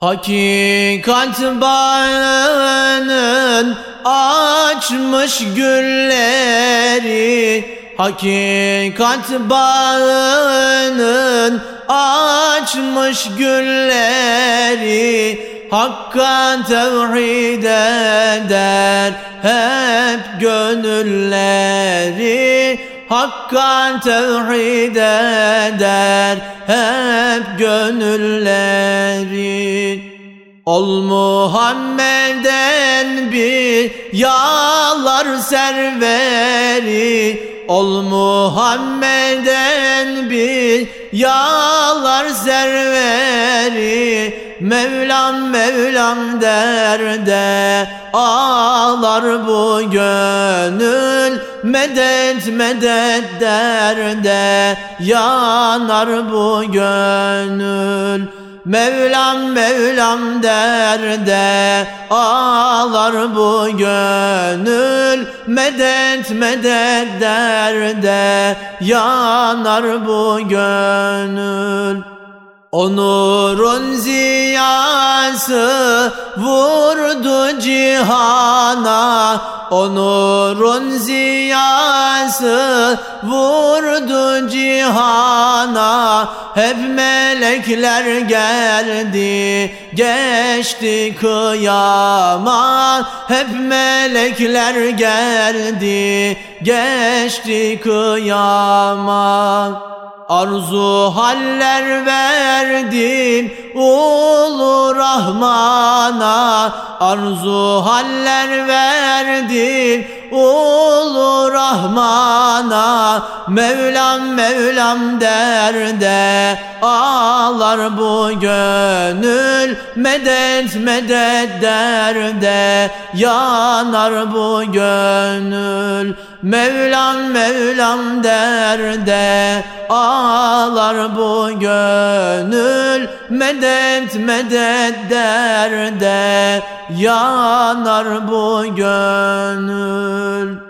Hakikat bağının açmış gülleri. Hakikat bağının açmış gülleri. Hakka tevhid eder hep gönülleri Hakka tevhid eder hep gönülleri Ol Muhammed'en bir yağlar serveri. Ol Muhammed'en bir yağlar serveri Mevlam Mevlam derde ağlar bu gönül. Medet medet derde yanar bu gönül. Mevlam Mevlam derde ağlar bu gönül. Medet medet derde yanar bu gönül Onurun ziyası vurdu cihana. Onurun ziyası vurdu cihana. Hep melekler geldi geçti kıyama. Hep melekler geldi geçti kıyama Arzu haller verdin ulu Rahman'a. Arzu haller verdin ulu Rahman'a Mevlam Mevlam derde ağlar bu gönül. Medet medet derde yanar bu gönül. Mevlam Mevlam derde ağlar bu gönül. Medet medet derde yanar bu gönül